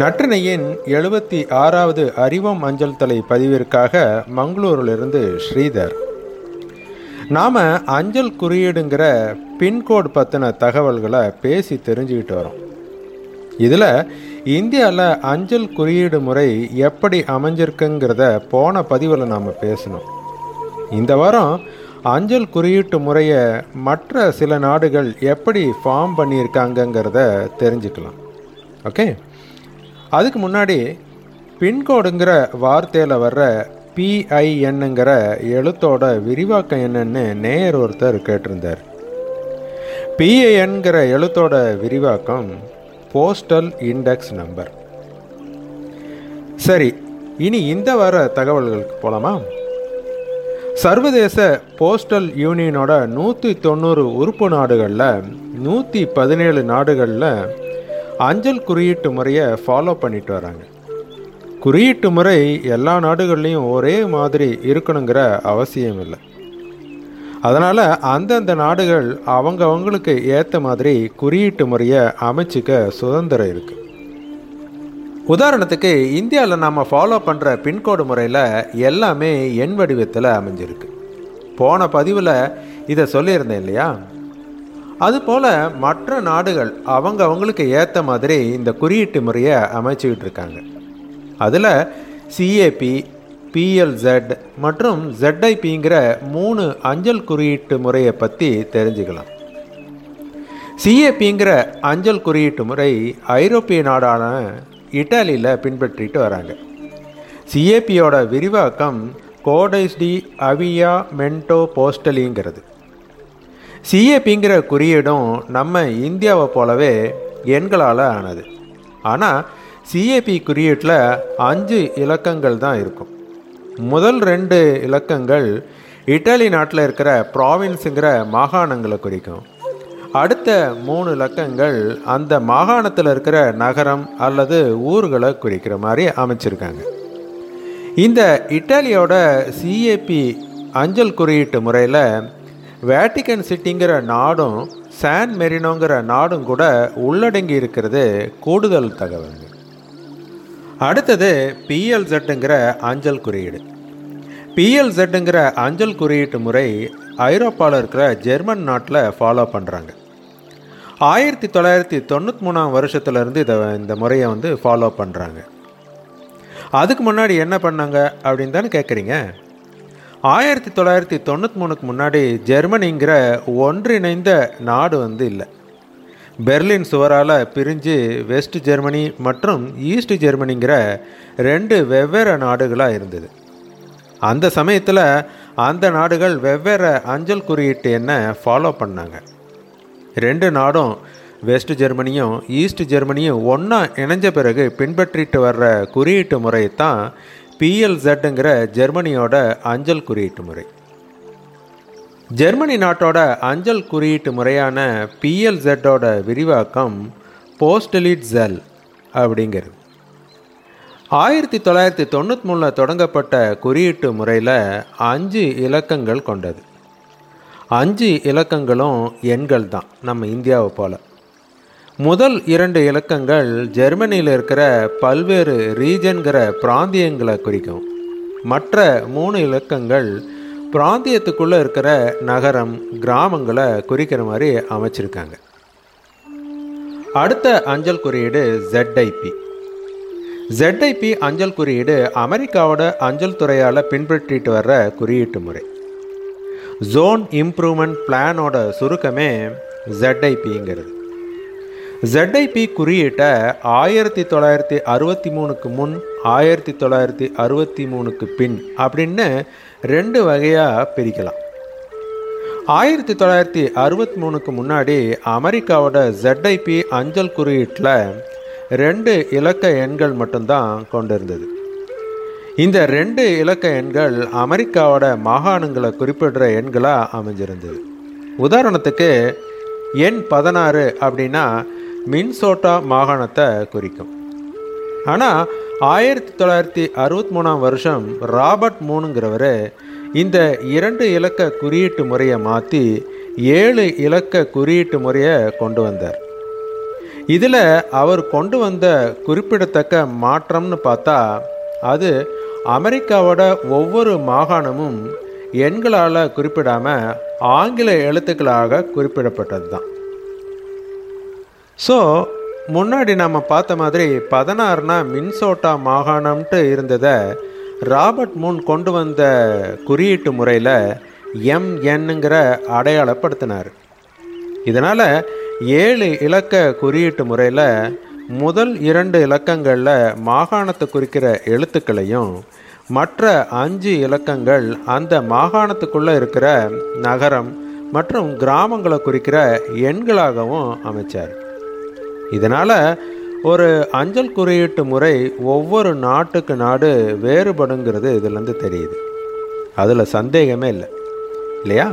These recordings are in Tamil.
நற்றினையின் எழுபத்தி ஆறாவது அறிவம் அஞ்சல் தலை பதிவிற்காக மங்களூரிலிருந்து ஸ்ரீதர். நாம் அஞ்சல் குறியீடுங்கிற பின்கோடு பற்றின தகவல்களை பேசி தெரிஞ்சுக்கிட்டு வரோம். இதில் இந்தியாவில் அஞ்சல் குறியீடு முறை எப்படி அமைஞ்சிருக்குங்கிறத போன பதிவில் நாம் பேசணும். இந்த வாரம் அஞ்சல் குறியீட்டு முறையை மற்ற சில நாடுகள் எப்படி ஃபார்ம் பண்ணியிருக்காங்கங்கிறத தெரிஞ்சுக்கலாம். ஓகே? அதுக்கு முன்னாடி பின்கோடுங்கிற வார்த்தையில் வர்ற பிஐஎன்னுங்கிற எழுத்தோட விரிவாக்கம் என்னன்னு நேயர் ஒருத்தர் கேட்டிருந்தார். பிஐஎன்கிற எழுத்தோட விரிவாக்கம் போஸ்டல் இண்டெக்ஸ் நம்பர் சரி இனி இந்த வார தகவல்களுக்கு போகலாமா சர்வதேச போஸ்டல் யூனியனோட நூற்றி தொண்ணூறு உறுப்பு நாடுகளில் நூற்றி பதினேழு நாடுகளில் அஞ்சல் குறியீட்டு முறையை ஃபாலோ பண்ணிட்டு வராங்க. குறியீட்டு முறை எல்லா நாடுகள்லேயும் ஒரே மாதிரி இருக்கணுங்கிற அவசியம் இல்லை. அதனால் அந்தந்த நாடுகள் அவங்க அவங்களுக்கு ஏற்ற மாதிரி குறியீட்டு முறையை அமைச்சிக்க சுதந்திரம் இருக்குது உதாரணத்துக்கு இந்தியாவில் நாம் ஃபாலோ பண்ணுற பின்கோடு முறையில் எல்லாமே எண் வடிவத்தில் அமைஞ்சிருக்கு. போன பதிவில் இதை சொல்லியிருந்தேன் இல்லையா? அதுபோல் மற்ற நாடுகள் அவங்க அவங்களுக்கு ஏற்ற மாதிரி இந்த குறியீட்டு முறையை அமைச்சிக்கிட்டு இருக்காங்க அதில் சிஏபி பிஎல்செட் மற்றும் ZIPங்கிற மூணு அஞ்சல் குறியீட்டு முறையை பற்றி தெரிஞ்சுக்கலாம். சிஏபிங்கிற அஞ்சல் குறியீட்டு முறை ஐரோப்பிய நாடான இட்டாலியில் பின்பற்றிட்டு வராங்க. சிஏபியோட விரிவாக்கம் கோடைஸ்டி அவியா மென்டோ போஸ்டலிங்கிறது. சிஏபிங்கிற குறியீடும் நம்ம இந்தியாவை போலவே எண்களால் ஆனது. ஆனால் சிஏபி குறியீட்டில் அஞ்சு இலக்கங்கள் தான் இருக்கும். முதல் ரெண்டு இலக்கங்கள் இட்டாலி நாட்டில் இருக்கிற ப்ராவின்ஸுங்கிற மாகாணங்களை குறிக்கும். அடுத்த மூணு இலக்கங்கள் அந்த மாகாணத்தில் இருக்கிற நகரம் அல்லது ஊர்களை குறிக்கிற மாதிரி அமைச்சிருக்காங்க. இந்த இட்டாலியோட சிஏபி அஞ்சல் குறியீட்டு முறையில் வேட்டிக்கன் சிட்டிங்கிற நாடும் சான் மெரினோங்கிற நாடும் கூட உள்ளடங்கி இருக்கிறது கூடுதல் தகவல் அடுத்தது பிஎல்செட்டுங்கிற அஞ்சல் குறியீடு. பிஎல்செட்டுங்கிற அஞ்சல் குறியீட்டு முறை ஐரோப்பாவில் இருக்கிற ஜெர்மன் நாட்டில் ஃபாலோ பண்ணுறாங்க ஆயிரத்தி தொள்ளாயிரத்தி தொண்ணூற்றி மூணாம் வருஷத்துலேருந்து இதை இந்த முறையை வந்து ஃபாலோ பண்ணுறாங்க அதுக்கு முன்னாடி என்ன பண்ணாங்க அப்படின்னு தானே கேட்குறீங்க ஆயிரத்தி தொள்ளாயிரத்தி தொண்ணூற்றி மூணுக்கு முன்னாடி ஜெர்மனிங்கிற ஒன்றிணைந்த நாடு வந்து இல்லை. பெர்லின் சுவரால் பிரிஞ்சு வெஸ்ட் ஜெர்மனி மற்றும் ஈஸ்ட் ஜெர்மனிங்கிற ரெண்டு வெவ்வேறு நாடுகளாக இருந்தது. அந்த சமயத்தில் அந்த நாடுகள் வெவ்வேறு அஞ்சல் குறியீட்டு என்ன ஃபாலோ பண்ணாங்க. ரெண்டு நாடும் வெஸ்ட் ஜெர்மனியும் ஈஸ்ட் ஜெர்மனியும் ஒன்றா இணைஞ்ச பிறகு பின்பற்றிட்டு வர்ற குறியீட்டு முறை தான் பிஎல்செட்டுங்கிற ஜெர்மனியோட அஞ்சல் குறியீட்டு முறை. ஜெர்மனி நாட்டோட அஞ்சல் குறியீட்டு முறையான பிஎல்செட்டோட விரிவாக்கம் போஸ்டலிட் ஜெல் அப்படிங்கிறது. ஆயிரத்தி தொள்ளாயிரத்தி தொண்ணூற்றி மூணில் தொடங்கப்பட்ட குறியீட்டு முறையில் அஞ்சு இலக்கங்கள் கொண்டது. அஞ்சு இலக்கங்களும் எண்கள் தான் நம்ம இந்தியாவை போல். முதல் இரண்டு இலக்கங்கள் ஜெர்மனியில் இருக்கிற பல்வேறு ரீஜன்கிற பிராந்தியங்களை குறிக்கும். மற்ற மூணு இலக்கங்கள் பிராந்தியத்துக்குள்ளே இருக்கிற நகரம் கிராமங்களை குறிக்கிற மாதிரி அமைச்சிருக்காங்க. அடுத்த அஞ்சல் குறியீடு ZIP ZIP அஞ்சல் குறியீடு அமெரிக்காவோட அஞ்சல் துறையால் பின்பற்றிட்டு வர்ற குறியீட்டு முறை. ஜோன் இம்ப்ரூவ்மெண்ட் பிளானோட சுருக்கமே ZIPங்கிறது ZIP குறியீட்டை ஆயிரத்தி தொள்ளாயிரத்தி அறுபத்தி மூணுக்கு முன் ஆயிரத்தி தொள்ளாயிரத்தி அறுபத்தி மூணுக்கு பின் அப்படின்னு ரெண்டு வகையாக பிரிக்கலாம். ஆயிரத்தி தொள்ளாயிரத்தி அறுபத்தி மூணுக்கு முன்னாடி அமெரிக்காவோட ZIP அஞ்சல் குறியீட்டில் ரெண்டு இலக்க எண்கள் மட்டும்தான் கொண்டிருந்தது. இந்த ரெண்டு இலக்க எண்கள் அமெரிக்காவோட மாகாணங்களை குறிப்பிடுற எண்களாக அமைஞ்சிருந்தது. உதாரணத்துக்கு எண் பதினாறு அப்படின்னா மின்சோட்டா மாகாணத்தை குறிக்கும். ஆனால் ஆயிரத்தி தொள்ளாயிரத்தி அறுபத்தி மூணாம் வருஷம் ராபர்ட் மூணுங்கிறவர் இந்த இரண்டு இலக்க குறியீட்டு முறையை மாற்றி ஏழு இலக்க குறியீட்டு முறையை கொண்டு வந்தார். இதில் அவர் கொண்டு வந்த குறிப்பிடத்தக்க மாற்றம்னு பார்த்தா அது அமெரிக்காவோட ஒவ்வொரு மாகாணமும் எண்களால் குறிப்பிடாமல் ஆங்கில எழுத்துக்களாக குறிப்பிடப்பட்டது தான் ஸோ முன்னாடி நம்ம பார்த்த மாதிரி பதினாறுனா மின்சோட்டா மாகாணம்ட்டு இருந்ததை ராபர்ட் மூன் கொண்டு வந்த குறியீட்டு முறையில் எம்என்னுங்கிற அடையாளப்படுத்தினார். இதனால் ஏழு இலக்க குறியீட்டு முறையில் முதல் இரண்டு இலக்கங்களில் மாகாணத்தை குறிக்கிற எழுத்துக்களையும் மற்ற அஞ்சு இலக்கங்கள் அந்த மாகாணத்துக்குள்ளே இருக்கிற நகரம் மற்றும் கிராமங்களை குறிக்கிற எண்களாகவும் அமைச்சார். இதனால் ஒரு அஞ்சல் குறியீட்டு முறை ஒவ்வொரு நாட்டுக்கு நாடு வேறுபடுங்கிறது இதுலேருந்து தெரியுது. அதில் சந்தேகமே இல்லை. இல்லையா?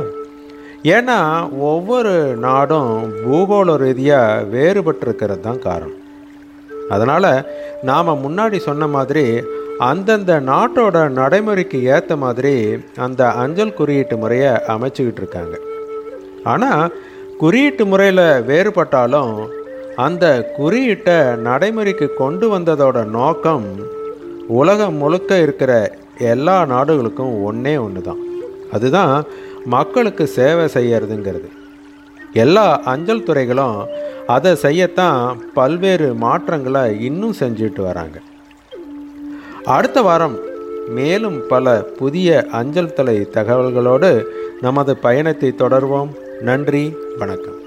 ஏன்னா ஒவ்வொரு நாடும் பூகோள ரீதியாக வேறுபட்டிருக்கிறது தான் காரணம். அதனால் நாம் முன்னாடி சொன்ன மாதிரி அந்தந்த நாட்டோட நடைமுறைக்கு ஏற்ற மாதிரி அந்த அஞ்சல் குறியீட்டு முறையை அமைச்சுக்கிட்டு இருக்காங்க. ஆனால் குறியீட்டு முறையில் வேறுபட்டாலும் அந்த குறியீட்டை நடைமுறைக்கு கொண்டு வந்ததோட நோக்கம் உலகம் முழுக்க இருக்கிற எல்லா நாடுகளுக்கும் ஒன்றே ஒன்று தான் அதுதான் மக்களுக்கு சேவை செய்யறதுங்கிறது. எல்லா அஞ்சல் துறைகளும் அதை செய்யத்தான் பல்வேறு மாற்றங்களை இன்னும் செஞ்சுட்டு வராங்க. அடுத்த வாரம் மேலும் பல புதிய அஞ்சல் தலை தகவல்களோடு நமது பயணத்தை தொடர்வோம். நன்றி வணக்கம்.